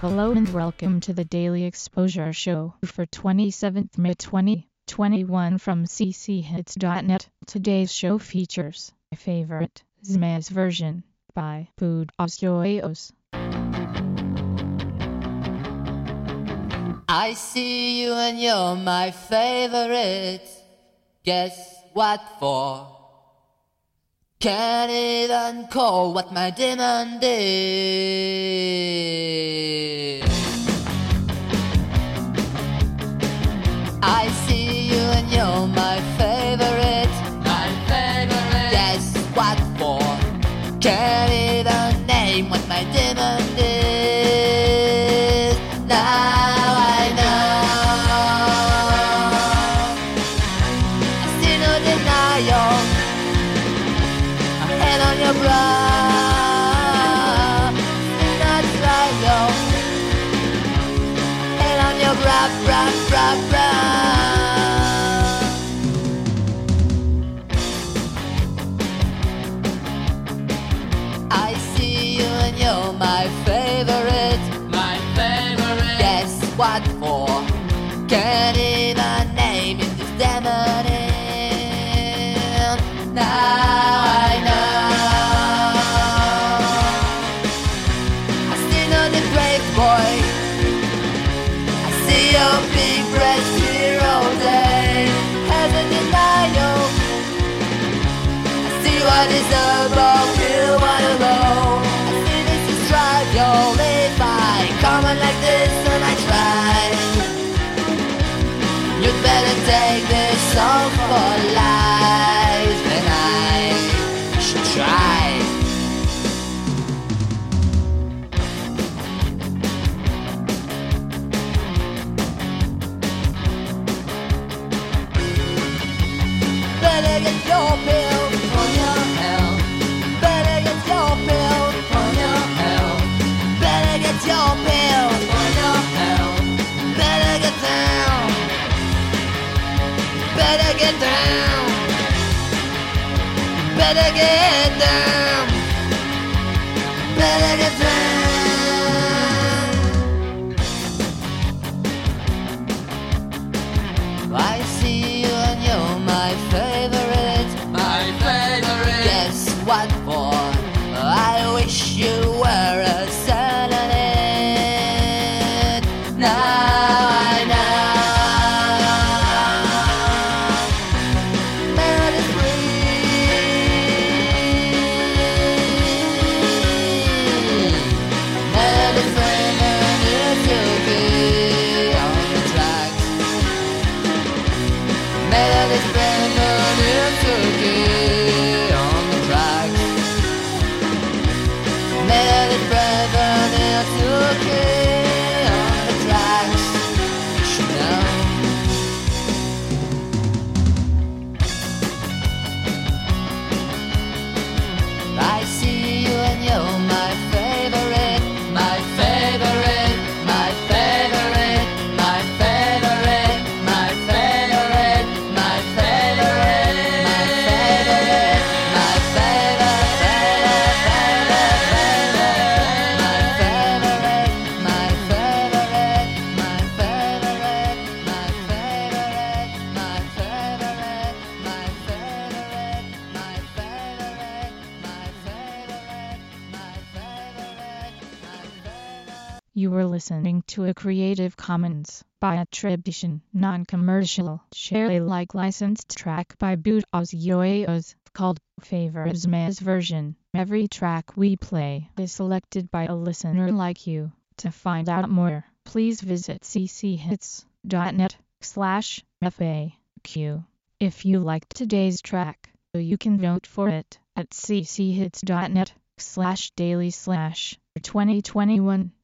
Hello and welcome to the Daily Exposure Show for 27th May 2021 from cchits.net. Today's show features my favorite Zmaz version by Food Joyos. I see you and you're my favorite. Guess what for? Can't even call what my demon is. i your. I see you and you're my favorite. My favorite. Guess what for? Can it? Take this song for life, and I should try. Better get your Better get down. Better get down. Better get down. I see you and you're my favorite. My favorite. Guess what for? it back. You were listening to a Creative Commons by attribution, non-commercial, share Alike licensed track by Boot Yoyos called Favorite Zmaz version. Every track we play is selected by a listener like you. To find out more, please visit cchits.net slash FAQ. If you liked today's track, you can vote for it at cchits.net slash daily slash 2021